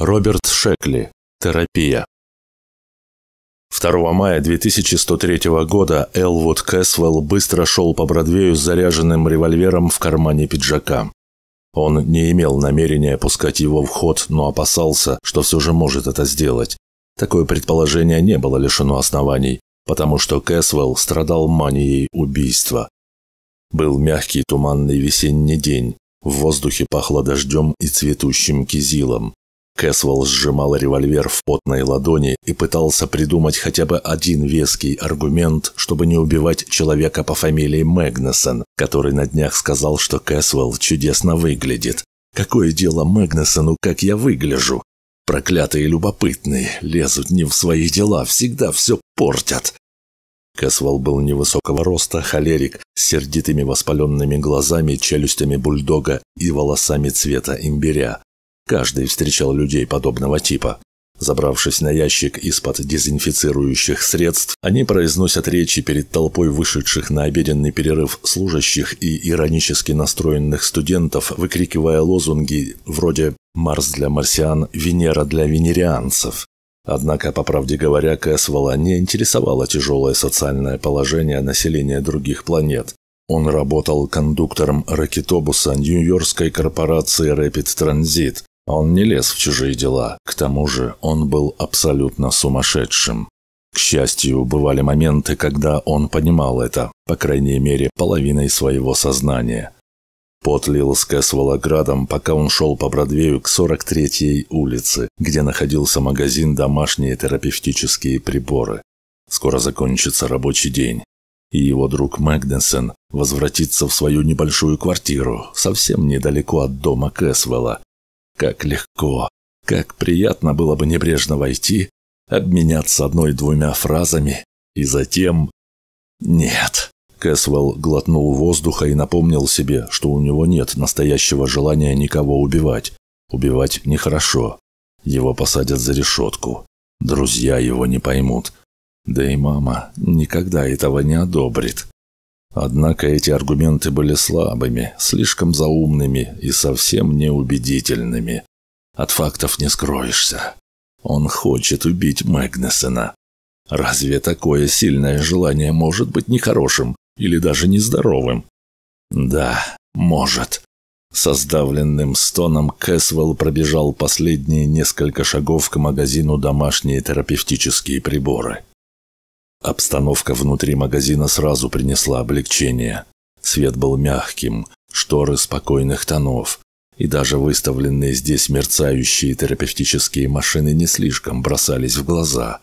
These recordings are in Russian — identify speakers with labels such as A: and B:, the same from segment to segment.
A: Роберт Шекли. Терапия. 2 мая 2103 года Элвуд Кэсвелл быстро шел по Бродвею с заряженным револьвером в кармане пиджака. Он не имел намерения пускать его в ход, но опасался, что все же может это сделать. Такое предположение не было лишено оснований, потому что Кэсвелл страдал манией убийства. Был мягкий туманный весенний день, в воздухе пахло дождем и цветущим кизилом. Кэсвелл сжимал револьвер в потной ладони и пытался придумать хотя бы один веский аргумент, чтобы не убивать человека по фамилии Мэгнесон, который на днях сказал, что Кэсвелл чудесно выглядит. Какое дело Мэгнесону, как я выгляжу? Проклятые любопытные, лезут не в свои дела, всегда все портят. Кэсвелл был невысокого роста, холерик, с сердитыми воспаленными глазами, челюстями бульдога и волосами цвета имбиря. Каждый встречал людей подобного типа. Забравшись на ящик из-под дезинфицирующих средств, они произносят речи перед толпой вышедших на обеденный перерыв служащих и иронически настроенных студентов, выкрикивая лозунги вроде «Марс для марсиан, Венера для венерианцев». Однако, по правде говоря, Кэсвелла не интересовало тяжелое социальное положение населения других планет. Он работал кондуктором ракетобуса Нью-Йоркской корпорации Rapid Transit, он не лез в чужие дела, к тому же он был абсолютно сумасшедшим. К счастью, бывали моменты, когда он понимал это, по крайней мере, половиной своего сознания. Пот лил с Кэсвелла градом, пока он шел по Бродвею к 43-й улице, где находился магазин «Домашние терапевтические приборы». Скоро закончится рабочий день, и его друг Мэгнесон возвратится в свою небольшую квартиру, совсем недалеко от дома Кэсвелла, как легко, как приятно было бы небрежно войти, обменяться одной-двумя фразами и затем... Нет. Кэсвелл глотнул воздуха и напомнил себе, что у него нет настоящего желания никого убивать. Убивать нехорошо. Его посадят за решетку. Друзья его не поймут. Да и мама никогда этого не одобрит. Однако эти аргументы были слабыми, слишком заумными и совсем неубедительными. От фактов не скроешься. Он хочет убить Мэгнесона. Разве такое сильное желание может быть нехорошим или даже нездоровым? Да, может. Со сдавленным стоном Кэсвелл пробежал последние несколько шагов к магазину «Домашние терапевтические приборы». Обстановка внутри магазина сразу принесла облегчение. Свет был мягким, шторы спокойных тонов, и даже выставленные здесь мерцающие терапевтические машины не слишком бросались в глаза.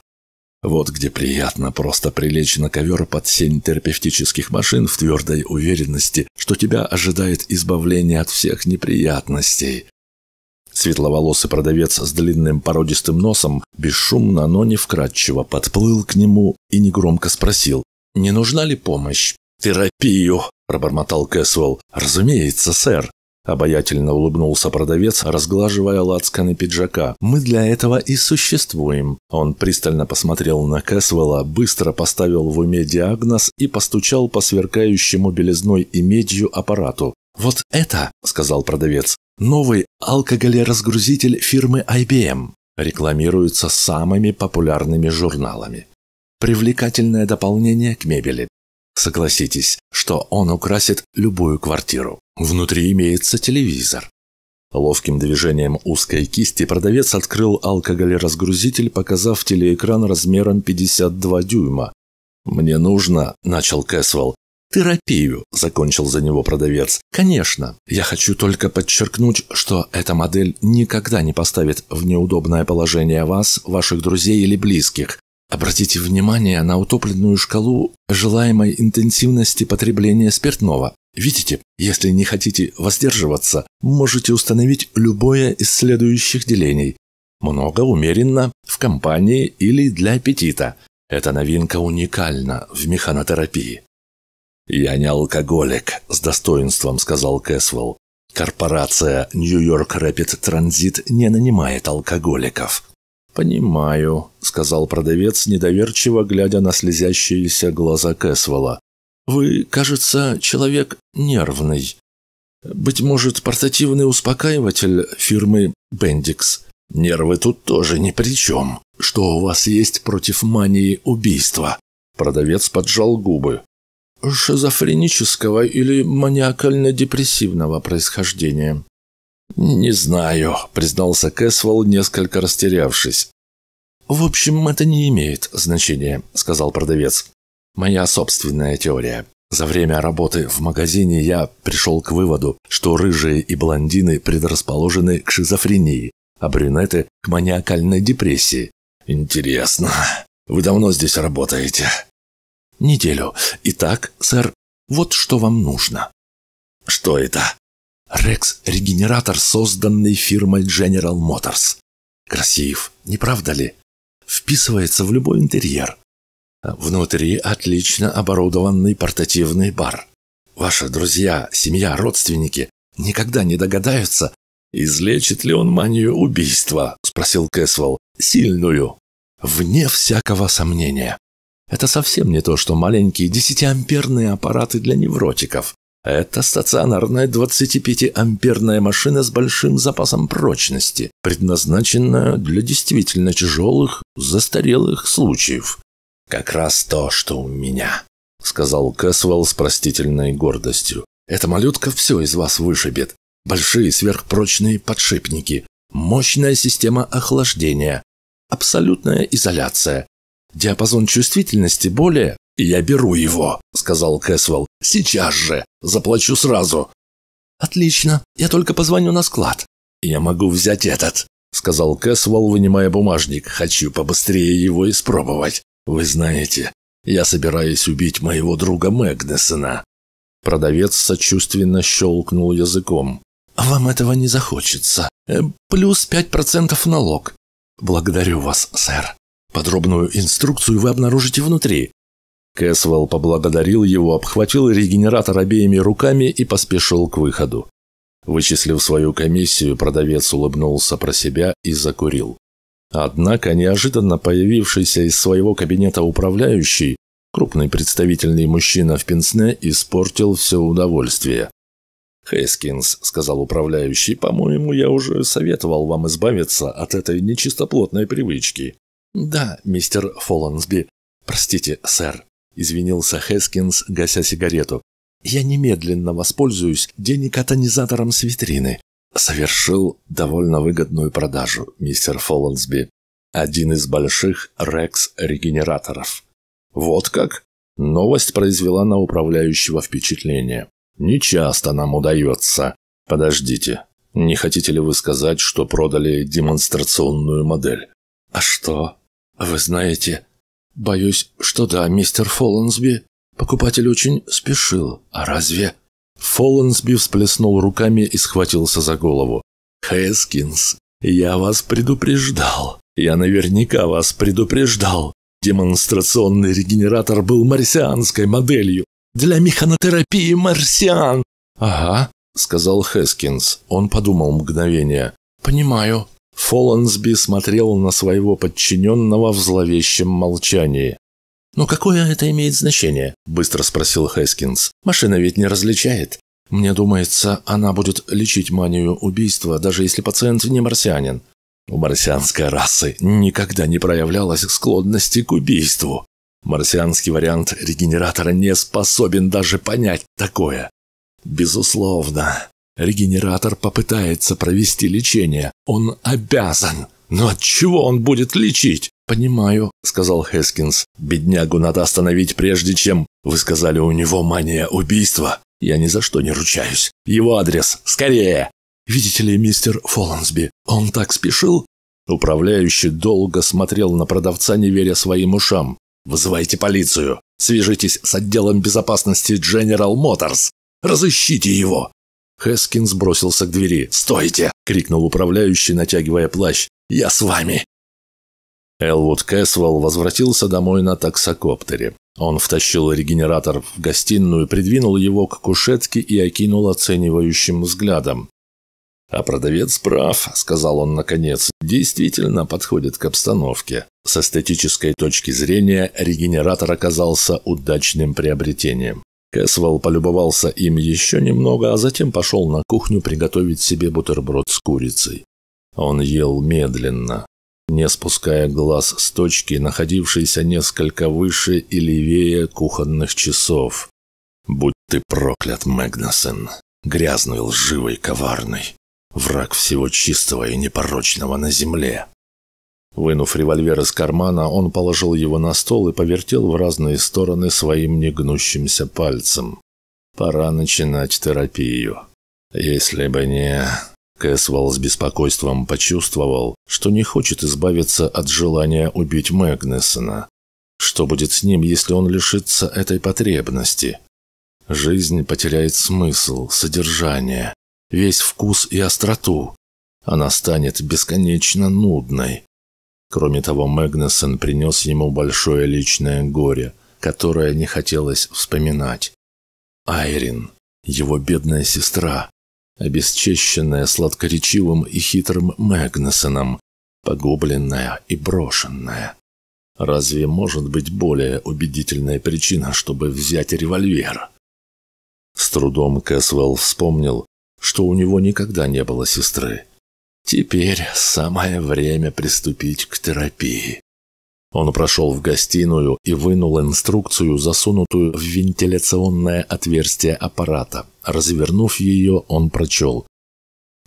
A: Вот где приятно просто прилечь на ковер под сень терапевтических машин в твердой уверенности, что тебя ожидает избавление от всех неприятностей, Светловолосый продавец с длинным породистым носом бесшумно, но не вкрадчиво подплыл к нему и негромко спросил, «Не нужна ли помощь?» «Терапию!» – пробормотал Кэсвелл. «Разумеется, сэр!» Обаятельно улыбнулся продавец, разглаживая лацканы пиджака. «Мы для этого и существуем». Он пристально посмотрел на Кэсвелла, быстро поставил в уме диагноз и постучал по сверкающему белизной и медью аппарату. «Вот это», – сказал продавец, Новый алкоголеразгрузитель фирмы IBM рекламируется самыми популярными журналами. Привлекательное дополнение к мебели. Согласитесь, что он украсит любую квартиру. Внутри имеется телевизор. Ловким движением узкой кисти продавец открыл алкоголеразгрузитель, показав телеэкран размером 52 дюйма. «Мне нужно», – начал Кэсвелл, терапию», – закончил за него продавец. «Конечно. Я хочу только подчеркнуть, что эта модель никогда не поставит в неудобное положение вас, ваших друзей или близких. Обратите внимание на утопленную шкалу желаемой интенсивности потребления спиртного. Видите, если не хотите воздерживаться, можете установить любое из следующих делений. Много, умеренно, в компании или для аппетита. Эта новинка уникальна в механотерапии. «Я не алкоголик», – с достоинством сказал Кэсвелл. «Корпорация Нью-Йорк Рэпид Транзит не нанимает алкоголиков». «Понимаю», – сказал продавец, недоверчиво глядя на слезящиеся глаза Кэсвелла. «Вы, кажется, человек нервный. Быть может, портативный успокаиватель фирмы «Бендикс». Нервы тут тоже ни при чем. Что у вас есть против мании убийства? Продавец поджал губы. Шизофренического или маниакально-депрессивного происхождения. «Не знаю», — признался Кэсвелл, несколько растерявшись. «В общем, это не имеет значения», — сказал продавец. «Моя собственная теория. За время работы в магазине я пришел к выводу, что рыжие и блондины предрасположены к шизофрении, а брюнеты – к маниакальной депрессии. Интересно. Вы давно здесь работаете? Неделю. Итак, сэр, вот что вам нужно. Что это? Рекс-регенератор, созданный фирмой General Motors. Красив, не правда ли? Вписывается в любой интерьер. Внутри отлично оборудованный портативный бар. Ваши друзья, семья, родственники никогда не догадаются, излечит ли он манию убийства, спросил Кэсвелл. Сильную. Вне всякого сомнения. Это совсем не то, что маленькие десятиамперные аппараты для невротиков. Это стационарная 25-амперная машина с большим запасом прочности, предназначенная для действительно тяжелых, застарелых случаев. «Как раз то, что у меня», — сказал Кэсвелл с простительной гордостью. «Эта малютка все из вас вышибет. Большие сверхпрочные подшипники, мощная система охлаждения, абсолютная изоляция. Диапазон чувствительности более «Я беру его», — сказал Кэсвелл. «Сейчас же. Заплачу сразу». «Отлично. Я только позвоню на склад». «Я могу взять этот», — сказал Кэсвелл, вынимая бумажник. «Хочу побыстрее его испробовать. Вы знаете, я собираюсь убить моего друга Мэгнесона». Продавец сочувственно щелкнул языком. «Вам этого не захочется. Э, плюс пять процентов налог». «Благодарю вас, сэр. Подробную инструкцию вы обнаружите внутри. Кэсвелл поблагодарил его, обхватил регенератор обеими руками и поспешил к выходу. Вычислив свою комиссию, продавец улыбнулся про себя и закурил. Однако неожиданно появившийся из своего кабинета управляющий, крупный представительный мужчина в пенсне, испортил все удовольствие. «Хэскинс», — сказал управляющий, — «по-моему, я уже советовал вам избавиться от этой нечистоплотной привычки». «Да, мистер Фоллансби. Простите, сэр. – извинился Хескинс, гася сигарету. «Я немедленно воспользуюсь деникатонизатором с витрины». Совершил довольно выгодную продажу, мистер Фоллансби. Один из больших Рекс-регенераторов. Вот как? Новость произвела на управляющего впечатление. Не часто нам удается. Подождите, не хотите ли вы сказать, что продали демонстрационную модель? А что? Вы знаете, «Боюсь, что да, мистер Фоллансби. Покупатель очень спешил. А разве...» Фоллансби всплеснул руками и схватился за голову. «Хэскинс, я вас предупреждал. Я наверняка вас предупреждал. Демонстрационный регенератор был марсианской моделью. Для механотерапии марсиан!» «Ага», — сказал Хэскинс. Он подумал мгновение. «Понимаю. Фоллансби смотрел на своего подчиненного в зловещем молчании. «Но какое это имеет значение?» – быстро спросил Хэскинс. «Машина ведь не различает. Мне думается, она будет лечить манию убийства, даже если пациент не марсианин. У марсианской расы никогда не проявлялась склонности к убийству. Марсианский вариант регенератора не способен даже понять такое. Безусловно, Регенератор попытается провести лечение. Он обязан. Но от чего он будет лечить? Понимаю, сказал Хескинс. Беднягу надо остановить прежде чем вы сказали у него мания убийства. Я ни за что не ручаюсь. Его адрес. Скорее. Видите ли, мистер Фоллансби, он так спешил? Управляющий долго смотрел на продавца, не веря своим ушам. «Вызывайте полицию. Свяжитесь с отделом безопасности General Motors. Разыщите его. Хэскинс бросился к двери. «Стойте!» – крикнул управляющий, натягивая плащ. «Я с вами!» Элвуд Кэсвелл возвратился домой на таксокоптере. Он втащил регенератор в гостиную, придвинул его к кушетке и окинул оценивающим взглядом. «А продавец прав», — сказал он наконец, — «действительно подходит к обстановке. С эстетической точки зрения регенератор оказался удачным приобретением. Кэсвелл полюбовался им еще немного, а затем пошел на кухню приготовить себе бутерброд с курицей. Он ел медленно, не спуская глаз с точки, находившейся несколько выше и левее кухонных часов. «Будь ты проклят, Мэгнесен, грязный, лживый, коварный, враг всего чистого и непорочного на земле». Вынув револьвер из кармана, он положил его на стол и повертел в разные стороны своим негнущимся пальцем. «Пора начинать терапию. Если бы не...» Кэсвелл с беспокойством почувствовал, что не хочет избавиться от желания убить Мэгнесона. Что будет с ним, если он лишится этой потребности? Жизнь потеряет смысл, содержание, весь вкус и остроту. Она станет бесконечно нудной. Кроме того, Мэгнесон принес ему большое личное горе, которое не хотелось вспоминать. Айрин, его бедная сестра, обесчещенная сладкоречивым и хитрым Мэгнесоном, погубленная и брошенная. Разве может быть более убедительная причина, чтобы взять револьвер? С трудом Кэсвелл вспомнил, что у него никогда не было сестры. Теперь самое время приступить к терапии. Он прошел в гостиную и вынул инструкцию, засунутую в вентиляционное отверстие аппарата. Развернув ее, он прочел.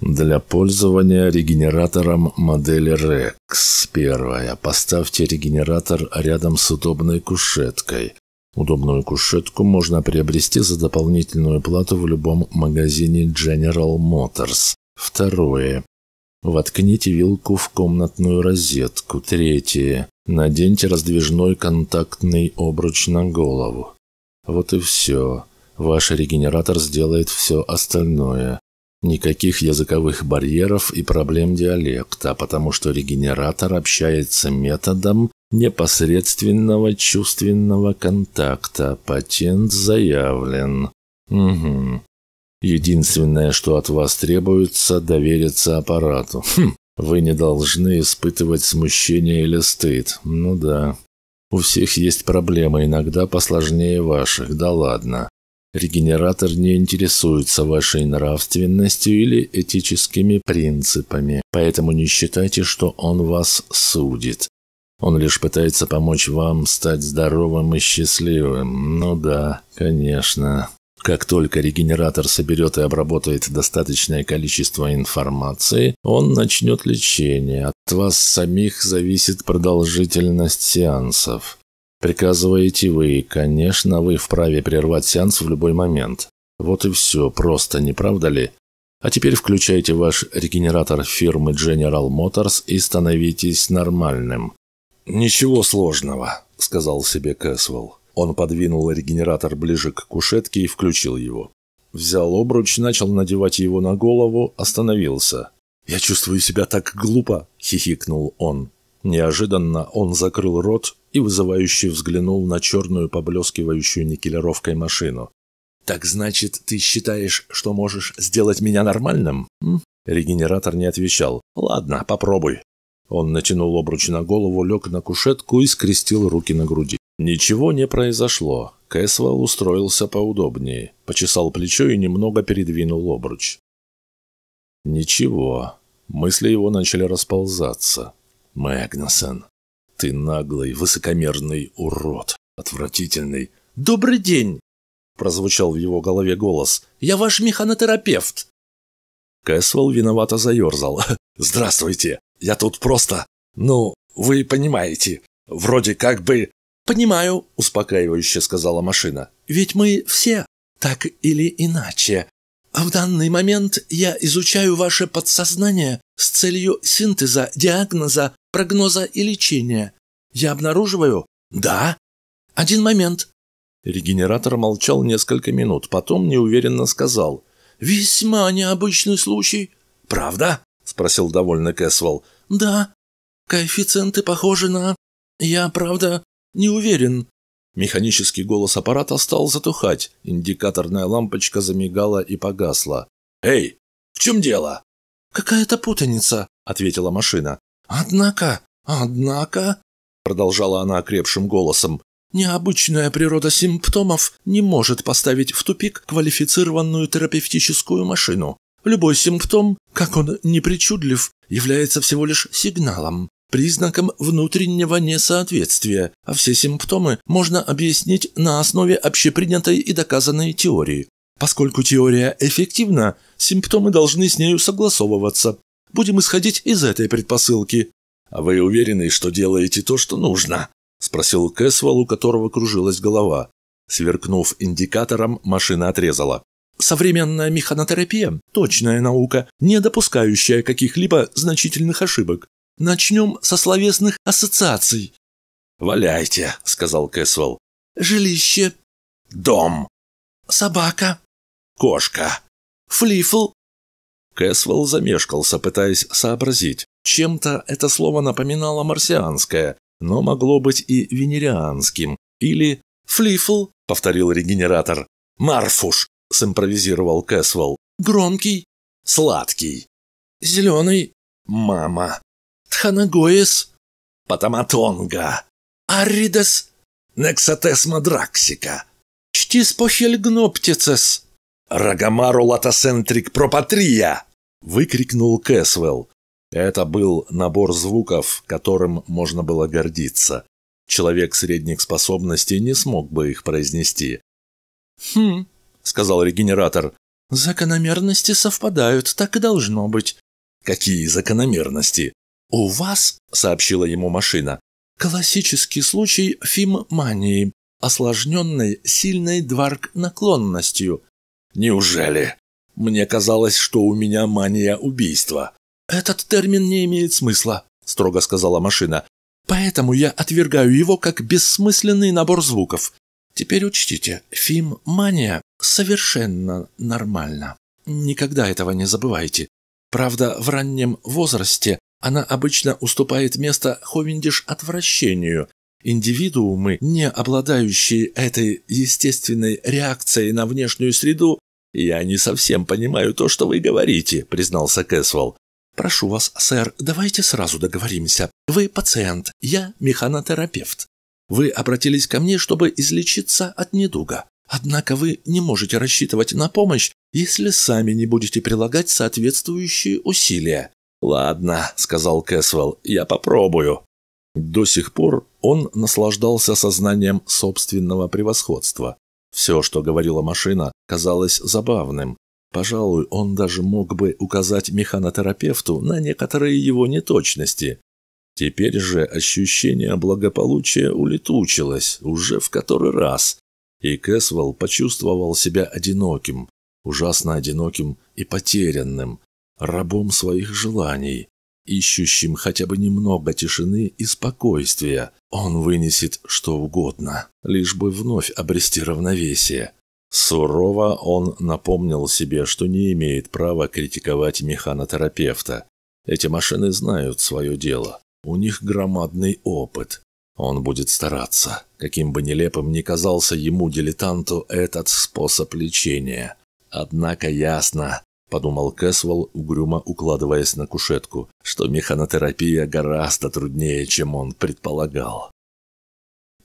A: Для пользования регенератором модели REX. Первое. Поставьте регенератор рядом с удобной кушеткой. Удобную кушетку можно приобрести за дополнительную плату в любом магазине General Motors. Второе. Воткните вилку в комнатную розетку. Третье. Наденьте раздвижной контактный обруч на голову. Вот и все. Ваш регенератор сделает все остальное. Никаких языковых барьеров и проблем диалекта, потому что регенератор общается методом непосредственного чувственного контакта. Патент заявлен. Угу. Единственное, что от вас требуется, довериться аппарату. Хм, вы не должны испытывать смущение или стыд. Ну да. У всех есть проблемы, иногда посложнее ваших, да ладно. Регенератор не интересуется вашей нравственностью или этическими принципами, поэтому не считайте, что он вас судит. Он лишь пытается помочь вам стать здоровым и счастливым. Ну да, конечно. Как только регенератор соберет и обработает достаточное количество информации, он начнет лечение. От вас самих зависит продолжительность сеансов. Приказываете вы, конечно, вы вправе прервать сеанс в любой момент. Вот и все, просто, не правда ли? А теперь включайте ваш регенератор фирмы General Motors и становитесь нормальным. «Ничего сложного», — сказал себе Кэсвелл. Он подвинул регенератор ближе к кушетке и включил его. Взял обруч, начал надевать его на голову, остановился. «Я чувствую себя так глупо!» – хихикнул он. Неожиданно он закрыл рот и вызывающе взглянул на черную поблескивающую никелировкой машину. «Так значит, ты считаешь, что можешь сделать меня нормальным?» М? Регенератор не отвечал. «Ладно, попробуй». Он натянул обруч на голову, лег на кушетку и скрестил руки на груди. Ничего не произошло. Кэсвелл устроился поудобнее, почесал плечо и немного передвинул обруч. Ничего. Мысли его начали расползаться. Мэгнусон, ты наглый, высокомерный урод, отвратительный. «Добрый день!» – прозвучал в его голове голос. «Я ваш механотерапевт!» Кэсвелл виновато заерзал. «Здравствуйте! Я тут просто... Ну, вы понимаете, вроде как бы «Понимаю», – успокаивающе сказала машина. «Ведь мы все, так или иначе. В данный момент я изучаю ваше подсознание с целью синтеза, диагноза, прогноза и лечения. Я обнаруживаю? Да. Один момент». Регенератор молчал несколько минут, потом неуверенно сказал. «Весьма необычный случай». «Правда?» – спросил довольный Кэсвелл. «Да. Коэффициенты похожи на... Я, правда, «Не уверен». Механический голос аппарата стал затухать. Индикаторная лампочка замигала и погасла. «Эй, в чем дело?» «Какая-то путаница», — ответила машина. «Однако, однако...» — продолжала она окрепшим голосом. «Необычная природа симптомов не может поставить в тупик квалифицированную терапевтическую машину.
B: Любой симптом, как он не причудлив, является всего лишь сигналом, признаком внутреннего несоответствия, а все симптомы можно объяснить на основе общепринятой и доказанной теории. Поскольку теория эффективна, симптомы должны с нею согласовываться. Будем исходить из этой предпосылки.
A: «А вы уверены, что делаете то, что нужно?» – спросил Кэсвелл, у которого кружилась голова. Сверкнув индикатором, машина отрезала.
B: Современная механотерапия – точная наука, не допускающая каких-либо значительных ошибок. Начнем со словесных ассоциаций.
A: «Валяйте», – сказал Кэсвелл.
B: «Жилище».
A: «Дом».
B: «Собака».
A: «Кошка».
B: «Флифл».
A: Кэсвелл замешкался, пытаясь сообразить. Чем-то это слово напоминало марсианское, но могло быть и венерианским. Или
B: «Флифл», —
A: повторил регенератор. «Марфуш», — симпровизировал Кэсвелл.
B: «Громкий».
A: «Сладкий».
B: «Зеленый».
A: «Мама».
B: «Тханагоес».
A: «Патаматонга».
B: «Арридес».
A: «Нексатесма драксика».
B: «Чтис похельгноптицес».
A: «Рагамару латосентрик пропатрия!» – выкрикнул Кэсвелл. Это был набор звуков, которым можно было гордиться. Человек средних способностей не смог бы их произнести.
B: «Хм», — сказал регенератор, — «закономерности совпадают, так и должно быть».
A: «Какие закономерности?»
B: «У вас», — сообщила ему машина, — «классический случай фиммании, осложненной сильной дварк-наклонностью».
A: «Неужели? Мне казалось, что у меня мания убийства».
B: «Этот термин не имеет смысла», – строго сказала машина. «Поэтому я отвергаю его как бессмысленный набор звуков. Теперь учтите, фим-мания совершенно нормально. Никогда этого не забывайте. Правда, в раннем возрасте она обычно уступает место ховендиш отвращению. Индивидуумы, не обладающие этой естественной реакцией на внешнюю среду, «Я не совсем понимаю то, что вы говорите», – признался Кэсвелл. «Прошу вас, сэр, давайте сразу договоримся. Вы пациент, я механотерапевт. Вы обратились ко мне, чтобы излечиться от недуга. Однако вы не можете рассчитывать на помощь, если сами не будете прилагать соответствующие усилия».
A: «Ладно», — сказал Кэсвелл, — «я попробую». До сих пор он наслаждался сознанием собственного превосходства. Все, что говорила машина, казалось забавным, Пожалуй, он даже мог бы указать механотерапевту на некоторые его неточности. Теперь же ощущение благополучия улетучилось уже в который раз, и Кэсвелл почувствовал себя одиноким, ужасно одиноким и потерянным, рабом своих желаний, ищущим хотя бы немного тишины и спокойствия. Он вынесет что угодно, лишь бы вновь обрести равновесие. Сурово он напомнил себе, что не имеет права критиковать механотерапевта. Эти машины знают свое дело. У них громадный опыт. Он будет стараться, каким бы нелепым ни казался ему, дилетанту, этот способ лечения. Однако ясно, подумал Кэсвелл, угрюмо укладываясь на кушетку, что механотерапия гораздо труднее, чем он предполагал.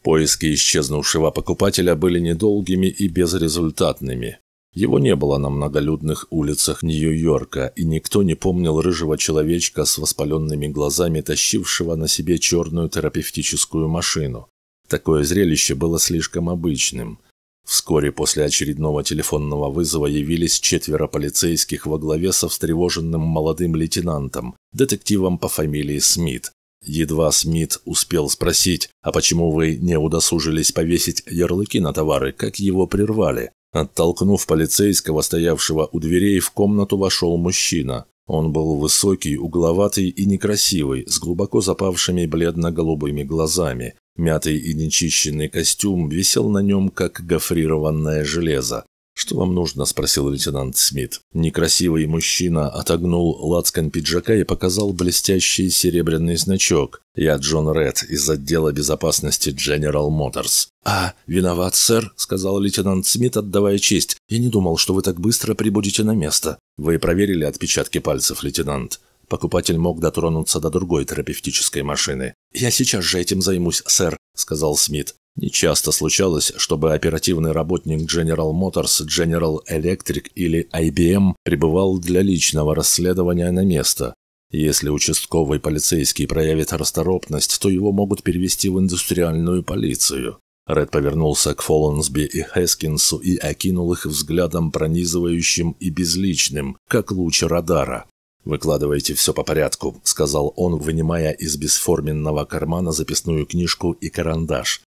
A: Поиски исчезнувшего покупателя были недолгими и безрезультатными. Его не было на многолюдных улицах Нью-Йорка, и никто не помнил рыжего человечка с воспаленными глазами, тащившего на себе черную терапевтическую машину. Такое зрелище было слишком обычным. Вскоре после очередного телефонного вызова явились четверо полицейских во главе со встревоженным молодым лейтенантом, детективом по фамилии Смит, Едва Смит успел спросить, а почему вы не удосужились повесить ярлыки на товары, как его прервали. Оттолкнув полицейского, стоявшего у дверей, в комнату вошел мужчина. Он был высокий, угловатый и некрасивый, с глубоко запавшими бледно-голубыми глазами. Мятый и нечищенный костюм висел на нем, как гофрированное железо. «Что вам нужно?» – спросил лейтенант Смит. Некрасивый мужчина отогнул лацкан пиджака и показал блестящий серебряный значок. «Я Джон Ред из отдела безопасности General Motors». «А, виноват, сэр», – сказал лейтенант Смит, отдавая честь. «Я не думал, что вы так быстро прибудете на место». «Вы проверили отпечатки пальцев, лейтенант?» Покупатель мог дотронуться до другой терапевтической машины. «Я сейчас же этим займусь, сэр», – сказал Смит. Нечасто случалось, чтобы оперативный работник General Motors, General Electric или IBM прибывал для личного расследования на место. Если участковый полицейский проявит расторопность, то его могут перевести в индустриальную полицию. Ред повернулся к Фоллансби и Хескинсу и окинул их взглядом пронизывающим и безличным, как луч радара. «Выкладывайте все по порядку», — сказал он, вынимая из бесформенного кармана записную книжку и карандаш.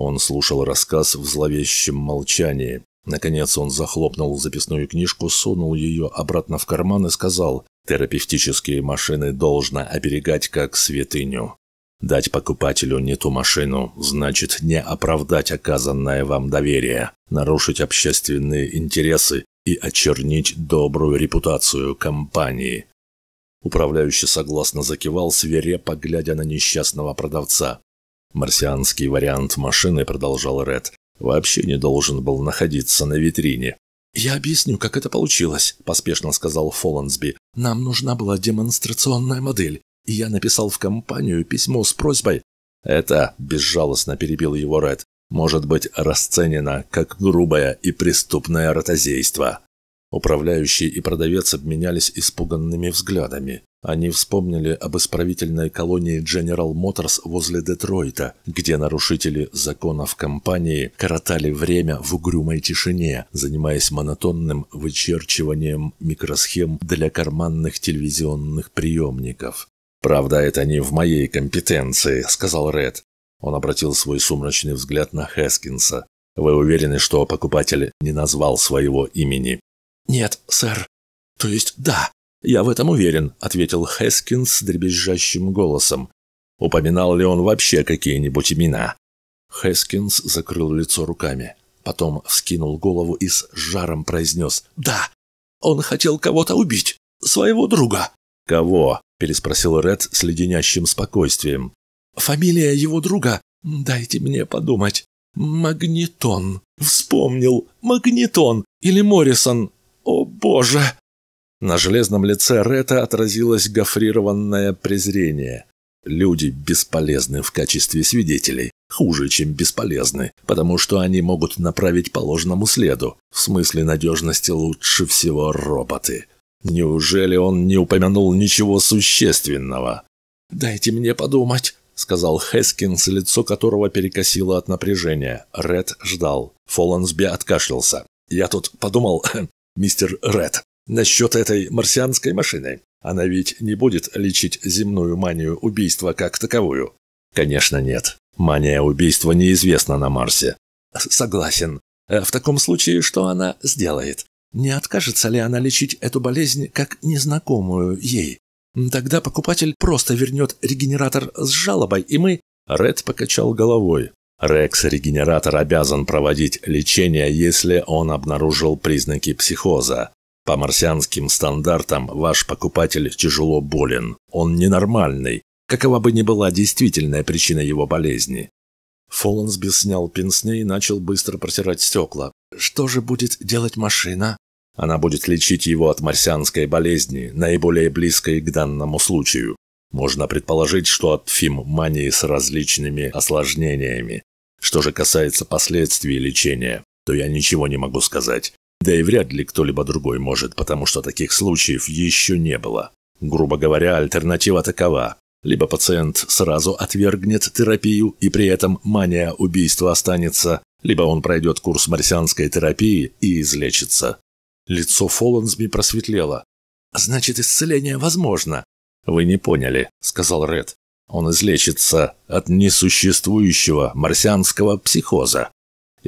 A: Он слушал рассказ в зловещем молчании. Наконец он захлопнул записную книжку, сунул ее обратно в карман и сказал, «Терапевтические машины должно оберегать как святыню. Дать покупателю не ту машину, значит не оправдать оказанное вам доверие, нарушить общественные интересы и очернить добрую репутацию компании». Управляющий согласно закивал, свирепо глядя на несчастного продавца. Марсианский вариант машины, продолжал Ред, вообще не должен был находиться на витрине. «Я объясню, как это получилось», – поспешно сказал Фоллансби. «Нам нужна была демонстрационная модель, и я написал в компанию письмо с просьбой». «Это», – безжалостно перебил его Ред, – «может быть расценено как грубое и преступное ротозейство». Управляющий и продавец обменялись испуганными взглядами. Они вспомнили об исправительной колонии General Motors возле Детройта, где нарушители законов компании коротали время в угрюмой тишине, занимаясь монотонным вычерчиванием микросхем для карманных телевизионных приемников. «Правда, это не в моей компетенции», — сказал Ред. Он обратил свой сумрачный взгляд на Хескинса. «Вы уверены, что покупатель не назвал своего имени?»
B: «Нет, сэр. То есть да, «Я в этом уверен», — ответил Хескинс дребезжащим голосом.
A: «Упоминал ли он вообще какие-нибудь имена?»
B: Хескинс закрыл лицо руками. Потом вскинул голову и с жаром произнес «Да, он хотел кого-то убить, своего друга».
A: «Кого?» – переспросил Ред с леденящим спокойствием.
B: «Фамилия его друга? Дайте мне подумать. Магнитон. Вспомнил. Магнитон. Или Моррисон. О, боже!»
A: На железном лице Рета отразилось гофрированное презрение. Люди бесполезны в качестве свидетелей. Хуже, чем бесполезны, потому что они могут направить по ложному следу. В смысле надежности лучше всего роботы. Неужели он не упомянул ничего существенного?
B: «Дайте мне подумать», — сказал Хескинс, лицо которого перекосило от напряжения. Ред ждал. Фолансби откашлялся. «Я тут подумал, мистер Ред, Насчет этой марсианской машины. Она ведь не будет лечить земную манию убийства как таковую.
A: Конечно, нет. Мания убийства неизвестна на Марсе.
B: Согласен. Э, в таком случае, что она сделает? Не откажется ли она лечить эту болезнь как незнакомую ей? Тогда покупатель просто вернет регенератор с жалобой, и мы...
A: Ред покачал головой. Рекс-регенератор обязан проводить лечение, если он обнаружил признаки психоза. По марсианским стандартам ваш покупатель тяжело болен. Он ненормальный, какова бы ни была действительная причина его болезни.
B: Фоллансби снял пенсне и начал быстро протирать стекла. Что же будет делать машина?
A: Она будет лечить его от марсианской болезни, наиболее близкой к данному случаю. Можно предположить, что от фиммании с различными осложнениями. Что же касается последствий лечения, то я ничего не могу сказать. Да и вряд ли кто-либо другой может, потому что таких случаев еще не было. Грубо говоря, альтернатива такова. Либо пациент сразу отвергнет терапию, и при этом мания убийства останется, либо он пройдет курс марсианской терапии и излечится.
B: Лицо Фоллансби просветлело. «Значит, исцеление возможно».
A: «Вы не поняли», — сказал Ред. «Он излечится от несуществующего марсианского психоза.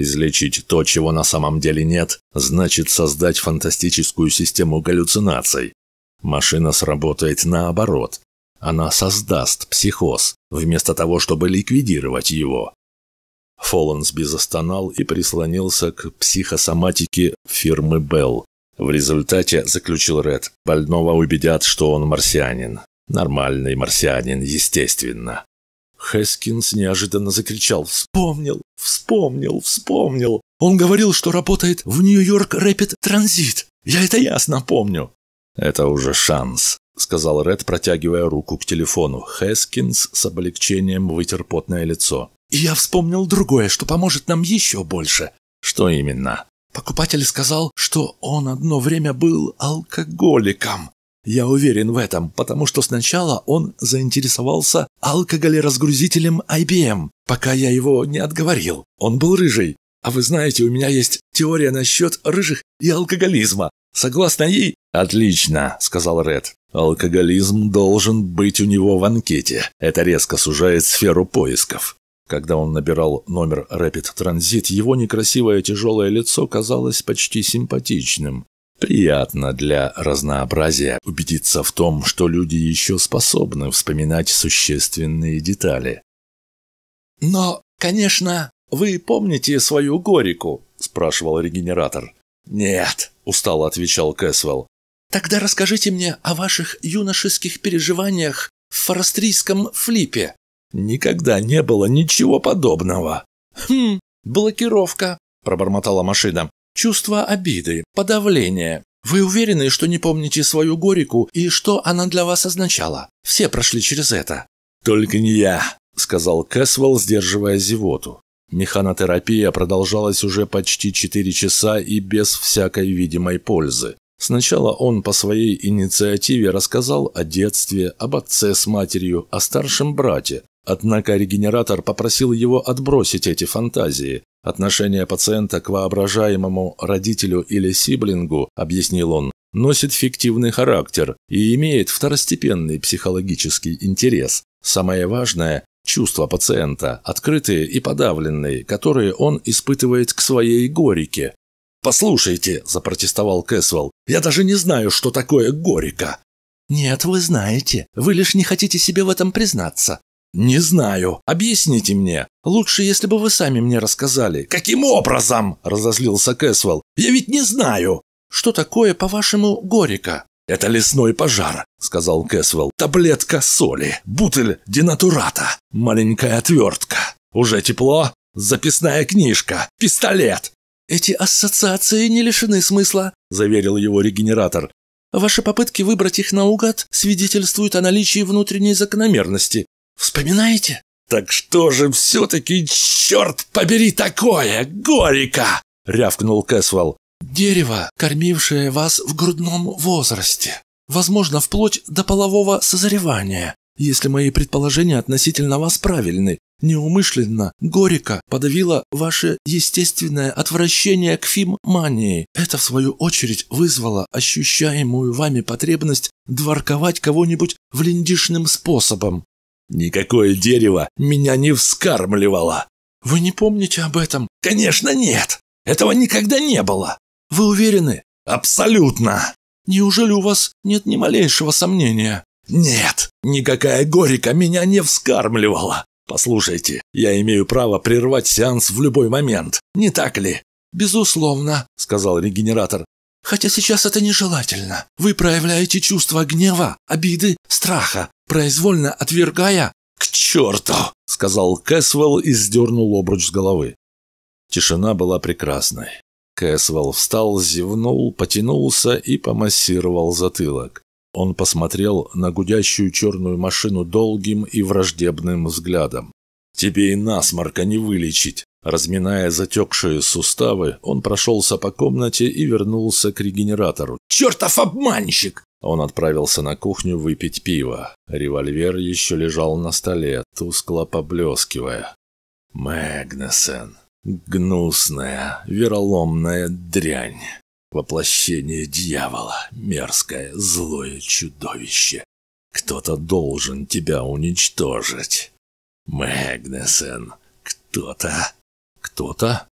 A: Излечить то, чего на самом деле нет, значит создать фантастическую систему галлюцинаций. Машина сработает наоборот. Она создаст психоз, вместо того, чтобы ликвидировать его. Фоллансби застонал и прислонился к психосоматике фирмы Bell. В результате, заключил Ред, больного убедят, что он марсианин. Нормальный марсианин, естественно.
B: Хескинс неожиданно закричал «Вспомнил! Вспомнил! Вспомнил! Он говорил, что работает в Нью-Йорк Рэпид Транзит! Я это ясно помню!»
A: «Это уже шанс», — сказал Ред, протягивая руку к телефону. Хескинс с облегчением вытер потное лицо.
B: И я вспомнил другое, что поможет нам еще больше.
A: Что именно?
B: Покупатель сказал, что он одно время был алкоголиком. Я уверен в этом, потому что сначала он заинтересовался алкоголеразгрузителем IBM, пока я его не отговорил. Он был рыжий. А вы знаете, у меня есть теория насчет рыжих и алкоголизма. Согласно ей...
A: «Отлично», — сказал Ред. «Алкоголизм должен быть у него в анкете. Это резко сужает сферу поисков». Когда он набирал номер Rapid Transit, его некрасивое тяжелое лицо казалось почти симпатичным. Приятно для разнообразия убедиться в том, что люди еще способны вспоминать существенные детали.
B: «Но, конечно, вы помните свою Горику?» – спрашивал регенератор.
A: «Нет», – устало отвечал Кэсвелл.
B: «Тогда расскажите мне о ваших юношеских переживаниях в форестрийском флипе».
A: «Никогда не было ничего подобного».
B: «Хм, блокировка», – пробормотала машина. Чувство обиды, подавления. Вы уверены, что не помните свою горику и что она для вас означала? Все прошли через это.
A: Только не я, сказал Кэсвелл, сдерживая зевоту. Механотерапия продолжалась уже почти четыре часа и без всякой видимой пользы. Сначала он по своей инициативе рассказал о детстве, об отце с матерью, о старшем брате. Однако регенератор попросил его отбросить эти фантазии. Отношение пациента к воображаемому родителю или сиблингу, объяснил он, носит фиктивный характер и имеет второстепенный психологический интерес. Самое важное – чувства пациента, открытые и подавленные, которые он испытывает к своей горике.
B: «Послушайте», – запротестовал Кэсвелл, – «я даже не знаю, что такое горика». «Нет, вы знаете. Вы лишь не хотите себе в этом признаться.
A: «Не знаю. Объясните мне. Лучше, если бы вы сами мне рассказали».
B: «Каким образом?» – разозлился Кэсвелл. «Я ведь не знаю».
A: «Что такое, по-вашему, горика?»
B: «Это лесной пожар», – сказал Кэсвелл. «Таблетка соли, бутыль денатурата, маленькая отвертка. Уже тепло? Записная книжка, пистолет».
C: «Эти ассоциации не лишены смысла», – заверил его регенератор. «Ваши попытки выбрать их наугад свидетельствуют о наличии внутренней закономерности. Вспоминаете?
B: Так что же все-таки, черт побери, такое, горика? рявкнул Кэсвелл.
C: Дерево, кормившее вас в грудном возрасте. Возможно, вплоть до полового созревания. Если мои предположения относительно вас правильны, неумышленно горика подавила ваше естественное отвращение к фим-мании. Это, в свою очередь, вызвало ощущаемую вами потребность дворковать кого-нибудь влиндишным способом.
B: Никакое дерево меня не вскармливало.
C: Вы не помните об этом?
B: Конечно, нет. Этого никогда не было.
C: Вы уверены?
B: Абсолютно.
C: Неужели у вас нет ни малейшего сомнения?
B: Нет, никакая горика меня не вскармливала. Послушайте, я имею право прервать сеанс в любой момент, не так ли?
C: Безусловно, сказал регенератор. Хотя сейчас это нежелательно. Вы проявляете чувство гнева, обиды, страха, произвольно отвергая...
B: «К черту!» — сказал Кэсвелл и сдернул обруч с головы.
A: Тишина была прекрасной. Кэсвелл встал, зевнул, потянулся и помассировал затылок. Он посмотрел на гудящую черную машину долгим и враждебным взглядом. «Тебе и насморка не вылечить!» Разминая затекшие суставы, он прошелся по комнате и вернулся к регенератору.
B: «Чертов обманщик!»
A: Он отправился на кухню выпить пиво. Револьвер еще лежал на столе, тускло поблескивая. Мэгнесен. Гнусная, вероломная дрянь. Воплощение дьявола. Мерзкое, злое чудовище. Кто-то должен тебя уничтожить. Мэгнесен. Кто-то. Кто-то?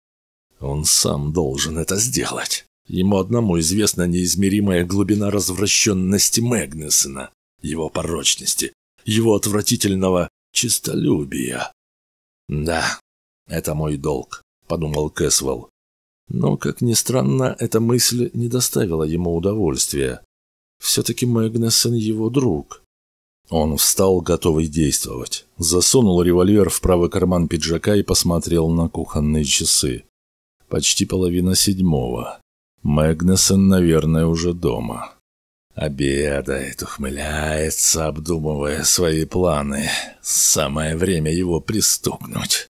A: Он сам должен это сделать. Ему одному известна неизмеримая глубина развращенности Мэгнесона, его порочности, его отвратительного честолюбия. «Да, это мой долг», — подумал Кэсвелл. Но, как ни странно, эта мысль не доставила ему удовольствия. Все-таки Мэгнесон его друг. Он встал, готовый действовать. Засунул револьвер в правый карман пиджака и посмотрел на кухонные часы. Почти половина седьмого. Мэгнесон, наверное, уже дома. Обедает, ухмыляется, обдумывая свои планы. Самое время его пристукнуть.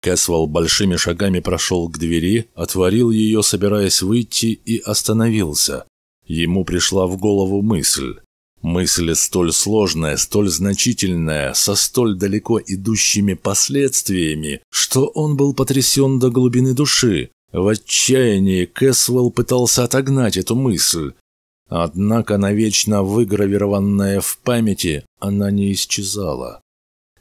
A: Кэсвелл большими шагами прошел к двери, отворил ее, собираясь выйти, и остановился. Ему пришла в голову мысль. Мысль столь сложная, столь значительная, со столь далеко идущими последствиями, что он был потрясен до глубины души. В отчаянии Кэсвелл пытался отогнать эту мысль. Однако навечно выгравированная в памяти, она не исчезала.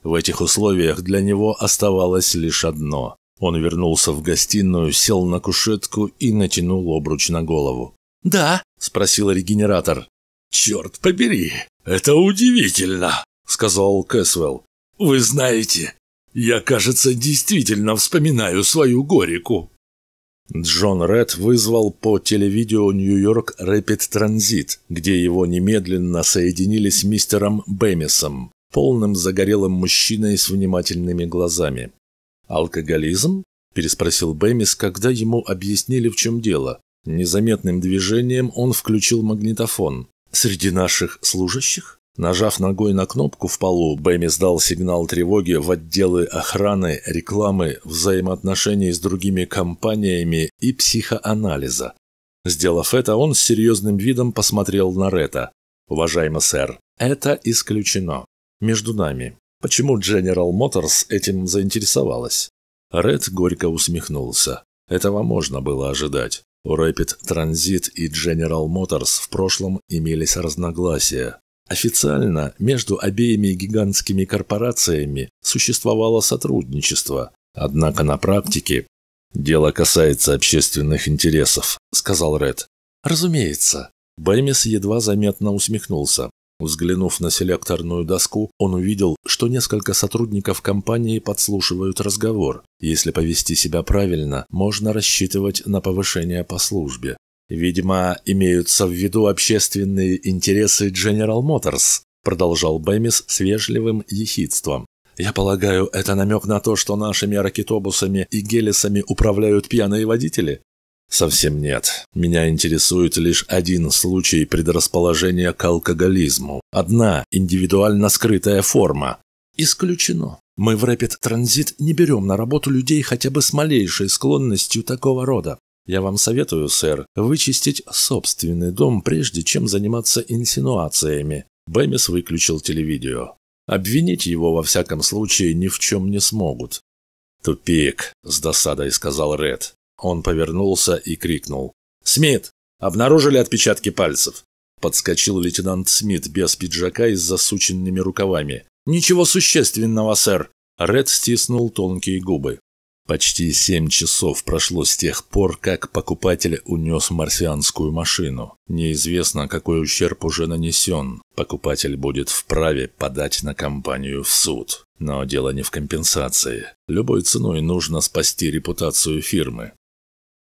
A: В этих условиях для него оставалось лишь одно. Он вернулся в гостиную, сел на кушетку и натянул обруч на голову.
C: «Да?»
A: – спросил регенератор.
B: «Черт побери, это удивительно», — сказал Кэсвелл. «Вы знаете, я, кажется, действительно вспоминаю свою горику».
A: Джон Ред вызвал по телевидео Нью-Йорк Рэпид Транзит, где его немедленно соединили с мистером Бэмисом, полным загорелым мужчиной с внимательными глазами. «Алкоголизм?» – переспросил Бэмис, когда ему объяснили, в чем дело. Незаметным движением он включил магнитофон. Среди наших служащих? Нажав ногой на кнопку в полу, Бэмми сдал сигнал тревоги в отделы охраны, рекламы, взаимоотношений с другими компаниями и психоанализа. Сделав это, он с серьезным видом посмотрел на Рета. «Уважаемый сэр, это исключено. Между нами. Почему General Motors этим заинтересовалась?» Ред горько усмехнулся. Этого можно было ожидать. Rapid Transit и General Motors в прошлом имелись разногласия. Официально между обеими гигантскими корпорациями существовало сотрудничество, однако на практике «Дело касается общественных интересов», — сказал Ред. «Разумеется». Бэмис едва заметно усмехнулся. Взглянув на селекторную доску, он увидел, что несколько сотрудников компании подслушивают разговор. Если повести себя правильно, можно рассчитывать на повышение по службе. «Видимо, имеются в виду общественные интересы General Motors», продолжал Бэмис с вежливым ехидством. «Я полагаю, это намек на то, что нашими ракетобусами и гелисами управляют пьяные водители?» Совсем нет. Меня интересует лишь один случай предрасположения к алкоголизму. Одна индивидуально скрытая форма. Исключено. Мы в Rapid Transit не берем на работу людей хотя бы с малейшей склонностью такого рода. Я вам советую, сэр, вычистить собственный дом, прежде чем заниматься инсинуациями. Бэмис выключил телевидео. Обвинить его во всяком случае ни в чем не смогут. «Тупик», — с досадой сказал Ред. Он повернулся и крикнул. «Смит! Обнаружили отпечатки пальцев!» Подскочил лейтенант Смит без пиджака и с засученными рукавами. «Ничего существенного, сэр!» Ред стиснул тонкие губы. Почти семь часов прошло с тех пор, как покупатель унес марсианскую машину. Неизвестно, какой ущерб уже нанесен. Покупатель будет вправе подать на компанию в суд. Но дело не в компенсации. Любой ценой нужно спасти репутацию фирмы.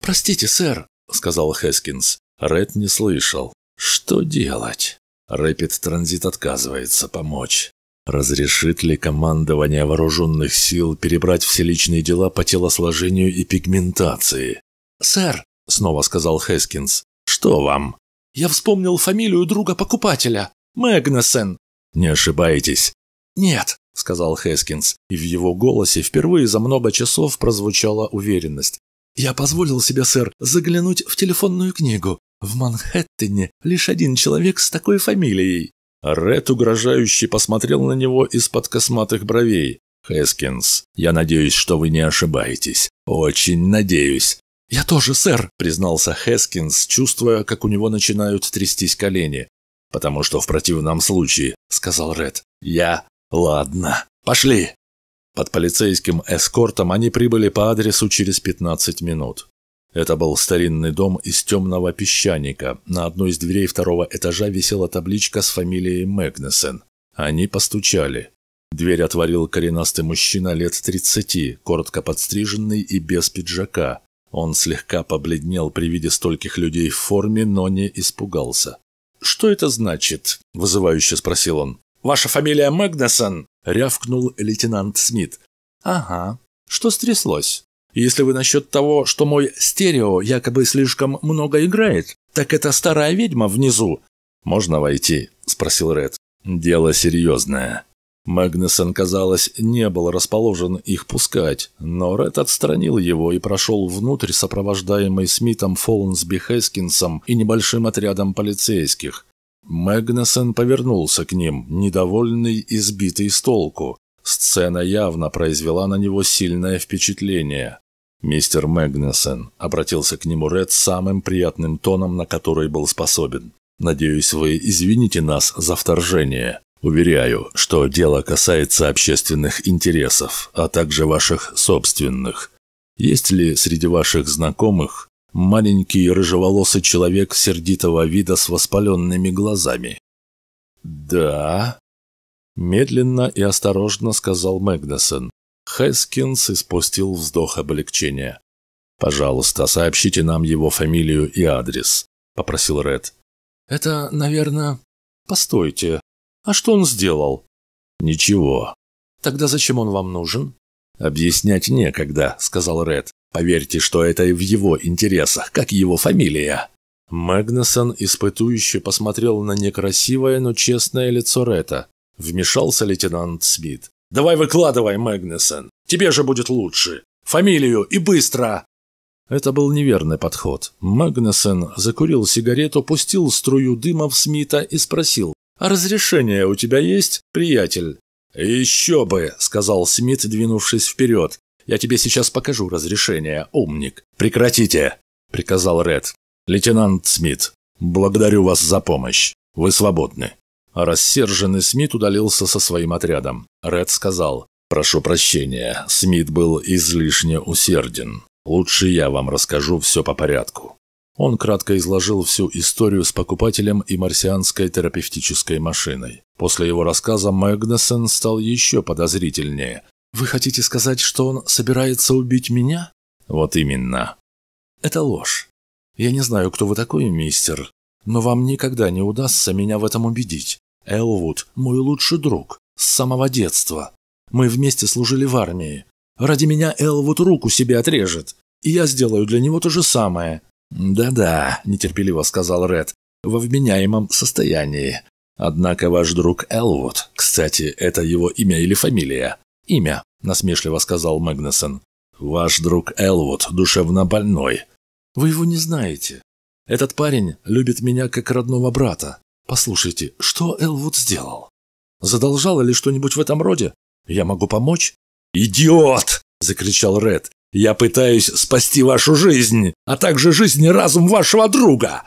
C: «Простите, сэр», — сказал Хескинс.
A: Ред не слышал. «Что делать?» Рэпид Транзит отказывается помочь. Разрешит ли командование вооруженных сил перебрать все личные дела по телосложению и пигментации?
C: «Сэр», — снова сказал Хескинс, —
A: «что вам?»
C: «Я вспомнил фамилию друга покупателя. Мэгнесен».
A: «Не ошибаетесь?»
C: «Нет», — сказал Хескинс, и в его голосе впервые за много часов прозвучала уверенность. Я позволил себе, сэр, заглянуть в телефонную книгу. В Манхэттене лишь один человек с такой фамилией.
A: Ред угрожающе посмотрел на него из-под косматых бровей. «Хэскинс, я надеюсь, что вы не ошибаетесь. Очень надеюсь».
C: «Я тоже, сэр», —
A: признался Хэскинс, чувствуя, как у него начинают трястись колени. «Потому что в противном случае», — сказал Ред, — «я... Ладно, пошли». Под полицейским эскортом они прибыли по адресу через 15 минут. Это был старинный дом из темного песчаника. На одной из дверей второго этажа висела табличка с фамилией Мэгнесен. Они постучали. Дверь отворил коренастый мужчина лет 30, коротко подстриженный и без пиджака. Он слегка побледнел при виде стольких людей в форме, но не испугался. «Что это значит?» – вызывающе спросил он.
C: «Ваша фамилия Мэгнесон?»
A: – рявкнул лейтенант Смит.
C: «Ага. Что стряслось? Если вы насчет того, что мой стерео якобы слишком много играет, так это старая ведьма внизу».
A: «Можно войти?» – спросил Ред. «Дело серьезное». Магнесон, казалось, не был расположен их пускать, но Ред отстранил его и прошел внутрь, сопровождаемый Смитом Фоллансби Хескинсом и небольшим отрядом полицейских. Магнесон повернулся к ним, недовольный и сбитый с толку. Сцена явно произвела на него сильное впечатление. «Мистер Магнесон», — обратился к нему Ред самым приятным тоном, на который был способен. «Надеюсь, вы извините нас за вторжение». Уверяю, что дело касается общественных интересов, а также ваших собственных. Есть ли среди ваших знакомых маленький рыжеволосый человек сердитого вида с воспаленными глазами? Да. Медленно и осторожно сказал Мэгнесон. Хэскинс испустил вздох облегчения. «Пожалуйста, сообщите нам его фамилию и адрес», — попросил Ред.
C: «Это, наверное...» «Постойте, а что он сделал?
A: Ничего.
C: Тогда зачем он вам нужен?
A: Объяснять некогда, сказал Ред. Поверьте, что это и в его интересах, как его фамилия. Магнусон испытующе посмотрел на некрасивое, но честное лицо Ретта. Вмешался лейтенант Смит. «Давай выкладывай, Магнусон. Тебе же будет лучше. Фамилию и быстро!» Это был неверный подход. Магнусон закурил сигарету, пустил струю дыма в Смита и спросил. «А разрешение у тебя есть, приятель?» «Еще бы», — сказал Смит, двинувшись вперед. «Я тебе сейчас покажу разрешение, умник». «Прекратите», — приказал Ред. «Лейтенант Смит, благодарю вас за помощь. Вы свободны». А рассерженный Смит удалился со своим отрядом. Ред сказал, «Прошу прощения, Смит был излишне усерден. Лучше я вам расскажу все по порядку». Он кратко изложил всю историю с покупателем и марсианской терапевтической машиной. После его рассказа Мэгнесон стал еще подозрительнее.
C: «Вы хотите сказать, что он собирается убить меня?»
A: «Вот именно».
C: «Это ложь. Я не знаю, кто вы такой, мистер, но вам никогда не удастся меня в этом убедить. Элвуд – мой лучший друг. С самого детства. Мы вместе служили в армии. Ради меня Элвуд руку себе отрежет. И я сделаю для него то же самое.
A: «Да-да», – нетерпеливо сказал Ред, – «во вменяемом состоянии. Однако ваш друг Элвуд, кстати, это его имя или фамилия?» «Имя», – насмешливо сказал Магнусон. «Ваш друг Элвуд душевно больной».
C: «Вы его не знаете. Этот парень любит меня как родного брата. Послушайте, что Элвуд сделал? Задолжал или что-нибудь в этом роде? Я могу помочь?»
A: «Идиот!» – закричал Ред. Я пытаюсь спасти вашу жизнь, а также жизнь и разум вашего друга!»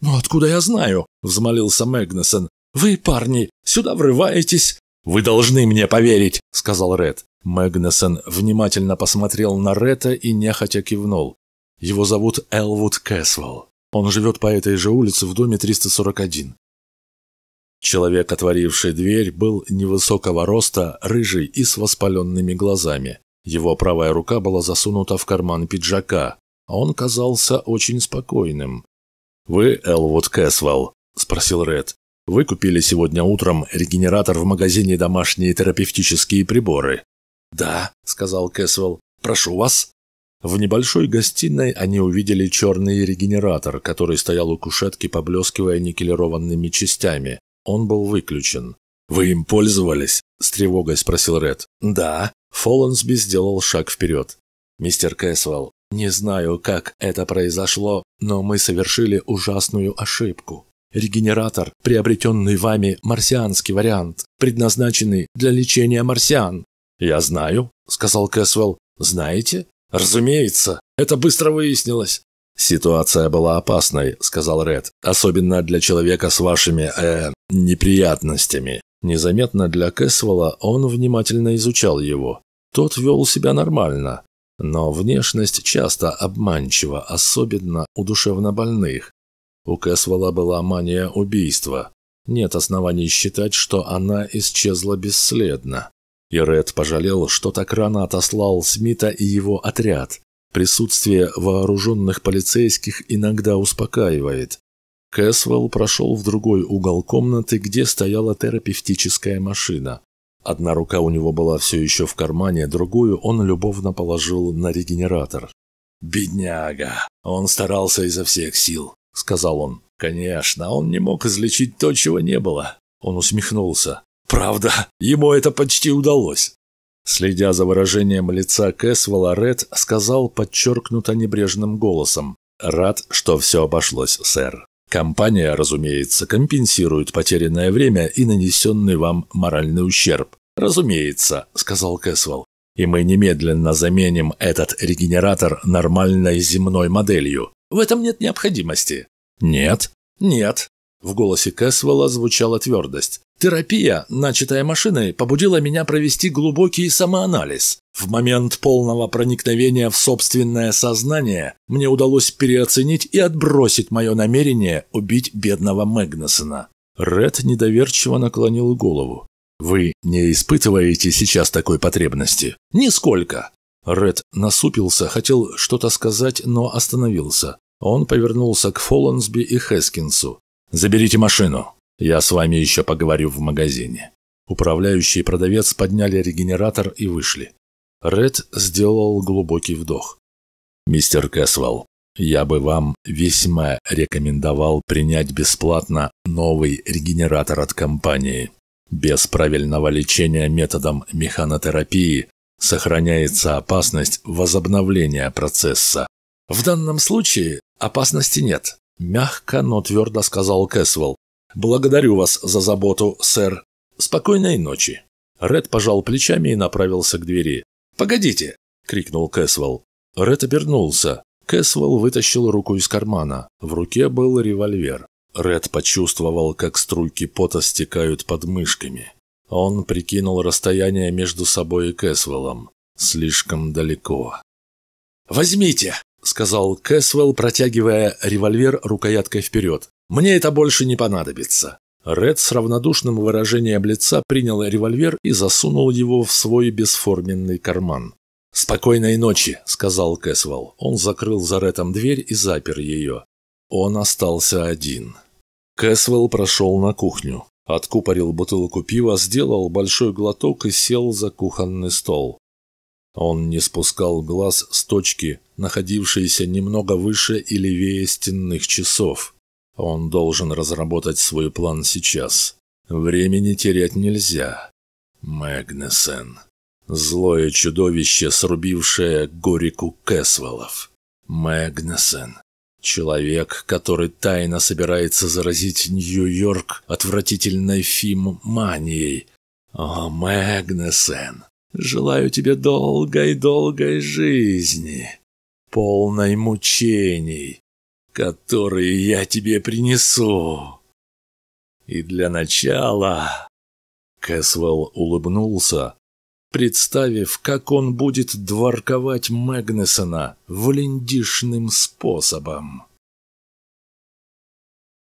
C: «Ну откуда я знаю?» – взмолился Мэгнесон. «Вы, парни, сюда врываетесь!»
A: «Вы должны мне поверить!» – сказал Ред. Мэгнесон внимательно посмотрел на Ретта и нехотя кивнул. Его зовут Элвуд Кэсвелл. Он живет по этой же улице в доме 341. Человек, отворивший дверь, был невысокого роста, рыжий и с воспаленными глазами. Его правая рука была засунута в карман пиджака, он казался очень спокойным. «Вы Элвуд Кэсвелл?» – спросил Ред. «Вы купили сегодня утром регенератор в магазине «Домашние терапевтические приборы».
C: «Да», – сказал Кэсвелл. «Прошу вас».
A: В небольшой гостиной они увидели черный регенератор, который стоял у кушетки, поблескивая никелированными частями. Он был выключен. «Вы им пользовались?» – с тревогой спросил Ред.
C: «Да»,
A: Фоллансби сделал шаг вперед. «Мистер Кэсвелл, не знаю, как это произошло, но мы совершили ужасную ошибку. Регенератор, приобретенный вами марсианский вариант, предназначенный для лечения марсиан». «Я знаю», — сказал Кэсвелл. «Знаете?» «Разумеется, это быстро выяснилось». «Ситуация была опасной», — сказал Ред, «особенно для человека с вашими, э, неприятностями. Незаметно для Кэсвелла он внимательно изучал его. Тот вел себя нормально, но внешность часто обманчива, особенно у душевнобольных. У Кэсвелла была мания убийства. Нет оснований считать, что она исчезла бесследно. И Ред пожалел, что так рано отослал Смита и его отряд. Присутствие вооруженных полицейских иногда успокаивает. Кэсвелл прошел в другой угол комнаты, где стояла терапевтическая машина. Одна рука у него была все еще в кармане, другую он любовно положил на регенератор. «Бедняга! Он старался изо всех сил», — сказал он. «Конечно, он не мог излечить то, чего не было». Он усмехнулся. Правда, ему это почти удалось. Следя за выражением лица Кэсвелла, Ред сказал подчеркнуто небрежным голосом. «Рад, что все обошлось, сэр. Компания, разумеется, компенсирует потерянное время и нанесенный вам моральный ущерб. «Разумеется», — сказал Кэсвелл. «И мы немедленно заменим этот регенератор нормальной земной моделью. В этом нет необходимости». «Нет?» «Нет». В голосе Кэсвелла звучала твердость. Терапия, начатая машиной, побудила меня провести глубокий самоанализ. В момент полного проникновения в собственное сознание мне удалось переоценить и отбросить мое намерение убить бедного Мэгнесона. Ред недоверчиво наклонил голову. «Вы не испытываете сейчас такой потребности?» «Нисколько». Ред насупился, хотел что-то сказать, но остановился. Он повернулся к Фоллансби и Хескинсу. «Заберите машину. Я с вами еще поговорю в магазине». Управляющий и продавец подняли регенератор и вышли. Ред сделал глубокий вдох. «Мистер Кэсвелл, я бы вам весьма рекомендовал принять бесплатно новый регенератор от компании. Без правильного лечения методом механотерапии сохраняется опасность возобновления процесса. В данном случае опасности нет, мягко, но твердо сказал Кэсвелл. «Благодарю вас за заботу, сэр. Спокойной ночи». Ред пожал плечами и направился к двери. «Погодите!» – крикнул Кэсвелл. Ред обернулся. Кэсвелл вытащил руку из кармана. В руке был револьвер. Ред почувствовал, как струйки пота стекают под мышками. Он прикинул расстояние между собой и Кэсвеллом. Слишком далеко. «Возьмите!» – сказал Кэсвелл, протягивая револьвер рукояткой вперед. Мне это больше не понадобится». Ред с равнодушным выражением лица принял револьвер и засунул его в свой бесформенный карман. «Спокойной ночи», — сказал Кэсвелл. Он закрыл за Ретом дверь и запер ее. Он остался один. Кэсвелл прошел на кухню. Откупорил бутылку пива, сделал большой глоток и сел за кухонный стол. Он не спускал глаз с точки, находившейся немного выше и левее стенных часов. Он должен разработать свой план сейчас. Времени терять нельзя. Мэгнесен. Злое чудовище, срубившее Горику Кэсвеллов. Мэгнесен. Человек, который тайно собирается заразить Нью-Йорк отвратительной фим-манией. О, Мэгнесен, желаю тебе долгой-долгой жизни, полной мучений, которые я тебе принесу. И для начала...» Кэсвелл улыбнулся, представив, как он будет дворковать Мэгнесона валендишным способом.